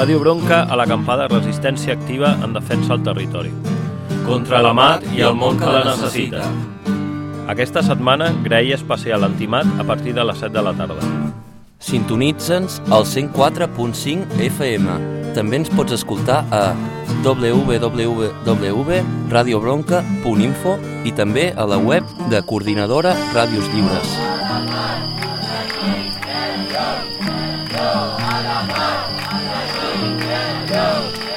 Ràdio Bronca a l'acampada resistència activa en defensa del territori. Contra la mat i el món que la necessita. Aquesta setmana, graella especial antimat a partir de les 7 de la tarda. Sintonitza'ns al 104.5 FM. També ens pots escoltar a www.radiobronca.info i també a la web de Coordinadora Ràdios Lliures. Yo,